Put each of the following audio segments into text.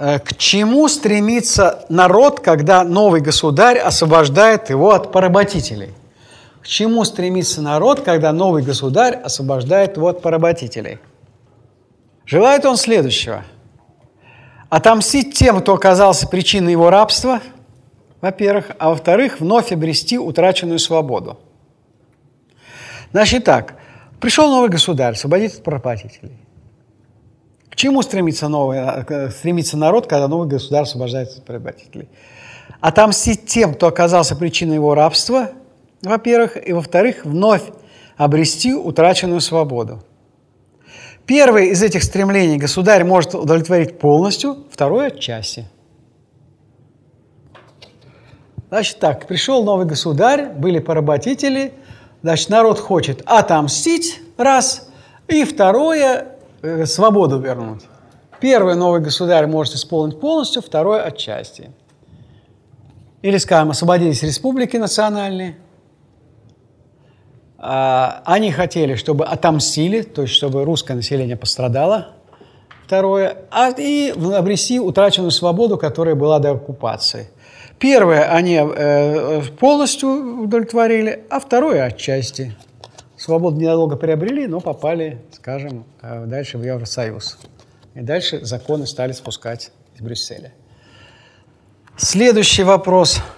Э, к чему стремится народ, когда новый государь освобождает его от поработителей? К чему стремится народ, когда новый государь освобождает его от поработителей? Желает он следующего. Отомстить тем, кто оказался причиной его рабства, во-первых, а во-вторых, вновь обрести утраченную свободу. Значит так, пришел новый государь, освободит от поработителей. Чему стремится, новый, э, стремится народ, когда новый государь освобождается от поработителей? Отомстить тем, кто оказался причиной его рабства, во-первых, и во-вторых, вновь обрести утраченную свободу. Первое из этих стремлений государь может удовлетворить полностью, второе – отчасти. Значит так, пришел новый государь, были поработители, значит, народ хочет отомстить, раз, и второе э, – свободу вернуть. Первое новый государь может исполнить полностью, второе – отчасти. Или, скажем, освободились республики национальные – а, они хотели, чтобы отомстили, то есть чтобы русское население пострадало, второе, а, и обрести утраченную свободу, которая была до оккупации. Первое они э, полностью удовлетворили, а второе отчасти. Свободу ненадолго приобрели, но попали, скажем, э, дальше в Евросоюз. И дальше законы стали спускать из Брюсселя. Следующий вопрос –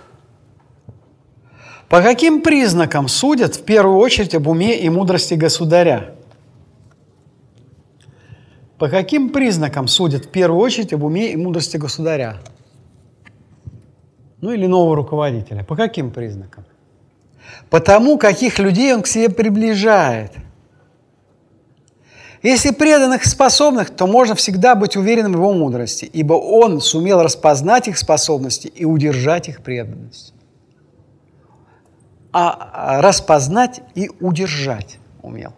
по каким признакам судят в первую очередь об уме и мудрости государя? По каким признакам судят в первую очередь об уме и мудрости государя? Ну или нового руководителя. По каким признакам? Потому каких людей он к себе приближает. Если преданных и способных, то можно всегда быть уверенным в его мудрости, ибо он сумел распознать их способности и удержать их преданность а распознать и удержать умел.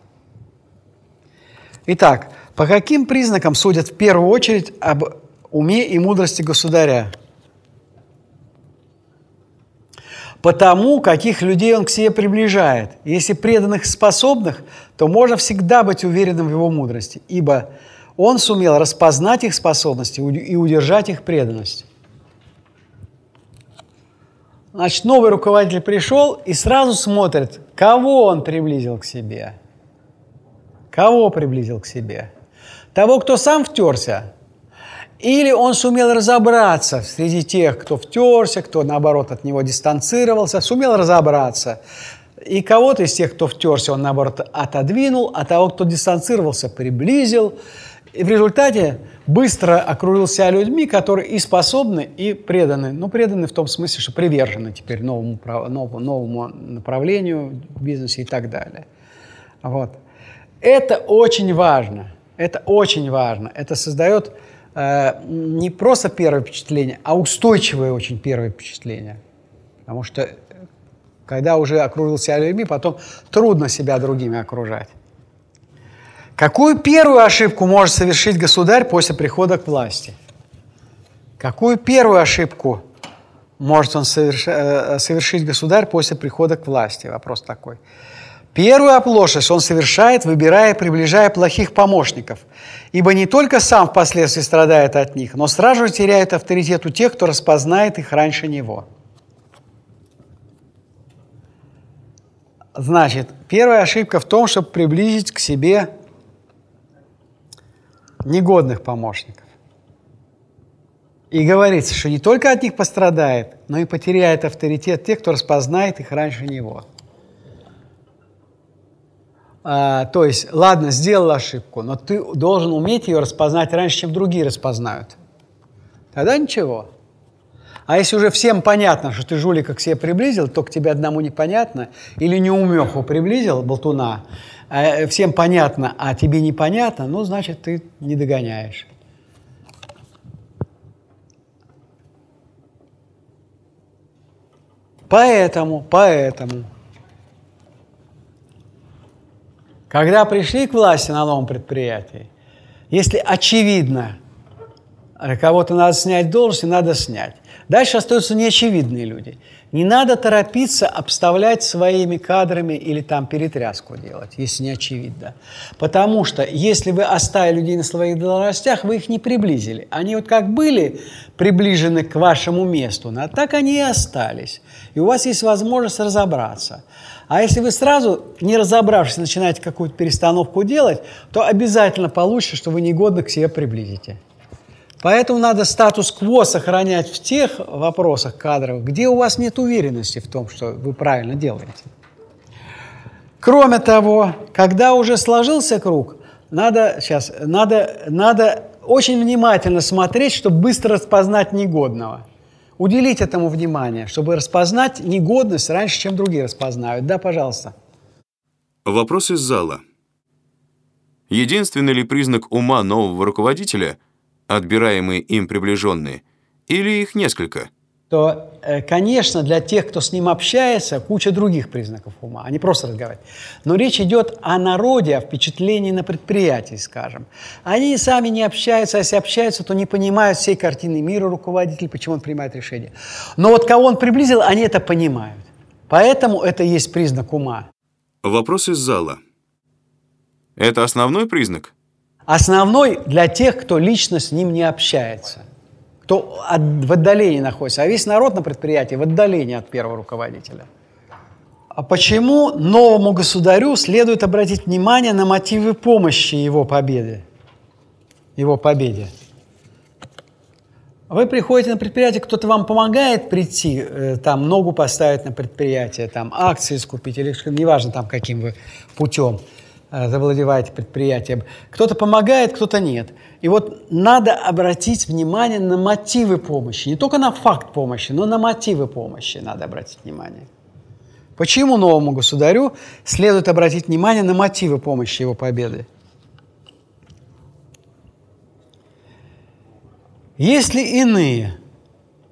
Итак, по каким признакам судят в первую очередь об уме и мудрости государя? Потому, каких людей он к себе приближает. Если преданных способных, то можно всегда быть уверенным в его мудрости, ибо он сумел распознать их способности и удержать их преданность. Значит, новый руководитель пришел и сразу смотрит, кого он приблизил к себе. Кого приблизил к себе? Того, кто сам втерся? Или он сумел разобраться среди тех, кто втерся, кто, наоборот, от него дистанцировался, сумел разобраться. И кого-то из тех, кто втерся, он, наоборот, отодвинул, а того, кто дистанцировался, приблизил. И в результате быстро окружил себя людьми, которые и способны, и преданы. Ну, преданы в том смысле, что привержены теперь новому, новому, новому направлению в бизнесе и так далее. Вот. Это очень важно. Это очень важно. Это создает э, не просто первое впечатление, а устойчивое очень первое впечатление. Потому что когда уже окружил себя людьми, потом трудно себя другими окружать. Какую первую ошибку может совершить государь после прихода к власти? Какую первую ошибку может он э, совершить государь после прихода к власти? Вопрос такой. Первую оплошность он совершает, выбирая приближая плохих помощников, ибо не только сам впоследствии страдает от них, но сразу теряет авторитет у тех, кто распознает их раньше него. Значит, первая ошибка в том, чтобы приблизить к себе негодных помощников. И говорится, что не только от них пострадает, но и потеряет авторитет тех, кто распознает их раньше него. А, то есть, ладно, сделал ошибку, но ты должен уметь ее распознать раньше, чем другие распознают. Тогда ничего. А если уже всем понятно, что ты жулика к себе приблизил, то к тебе одному непонятно, или неумеху приблизил, болтуна, а всем понятно, а тебе непонятно, ну, значит, ты не догоняешь. Поэтому, поэтому, когда пришли к власти на новом предприятии, если очевидно, кого-то надо снять должность, надо снять. Дальше остаются неочевидные люди. Не надо торопиться обставлять своими кадрами или там перетряску делать, если не очевидно. Потому что если вы оставили людей на своих должностях, вы их не приблизили. Они вот как были приближены к вашему месту, а так они и остались. И у вас есть возможность разобраться. А если вы сразу, не разобравшись, начинаете какую-то перестановку делать, то обязательно получится, что вы негодно к себе приблизите. Поэтому надо статус-кво сохранять в тех вопросах кадров, где у вас нет уверенности в том, что вы правильно делаете. Кроме того, когда уже сложился круг, надо, сейчас, надо, надо очень внимательно смотреть, чтобы быстро распознать негодного. Уделить этому внимание, чтобы распознать негодность раньше, чем другие распознают. Да, пожалуйста. Вопрос из зала. Единственный ли признак ума нового руководителя – отбираемые им приближенные, или их несколько? то, э, конечно, для тех, кто с ним общается, куча других признаков ума, они просто разговаривают. Но речь идет о народе, о впечатлении на предприятии, скажем. Они сами не общаются, а если общаются, то не понимают всей картины мира руководитель, почему он принимает решения. Но вот кого он приблизил, они это понимают. Поэтому это и есть признак ума. Вопрос из зала. Это основной признак? Основной для тех, кто лично с ним не общается, кто от, в отдалении находится. А весь народ на предприятии в отдалении от первого руководителя. А почему новому государю следует обратить внимание на мотивы помощи его победы? Его победе. Вы приходите на предприятие, кто-то вам помогает прийти, э, там ногу поставить на предприятие, там акции скупить, или неважно там каким вы путем – Э, завладеваете предприятием. Кто-то помогает, кто-то нет. И вот надо обратить внимание на мотивы помощи. Не только на факт помощи, но на мотивы помощи надо обратить внимание. Почему новому государю следует обратить внимание на мотивы помощи его победы? Если иные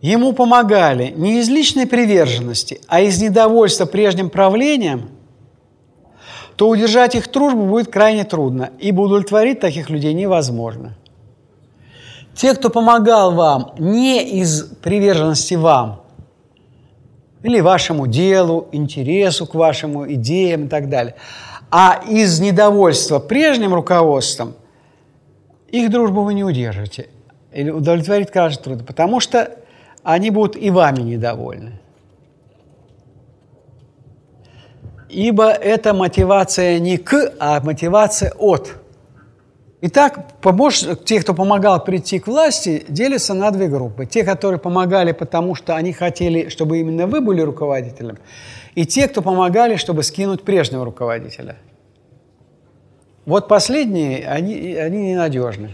ему помогали не из личной приверженности, а из недовольства прежним правлением – то удержать их дружбу будет крайне трудно, ибо удовлетворить таких людей невозможно. Те, кто помогал вам не из приверженности вам, или вашему делу, интересу к вашему идеям и так далее, а из недовольства прежним руководством, их дружбу вы не удержите. Или удовлетворить кажется трудно, потому что они будут и вами недовольны. Ибо это мотивация не к, а мотивация от. Итак, помощ... те, кто помогал прийти к власти, делятся на две группы. Те, которые помогали, потому что они хотели, чтобы именно вы были руководителем, и те, кто помогали, чтобы скинуть прежнего руководителя. Вот последние, они, они ненадежны.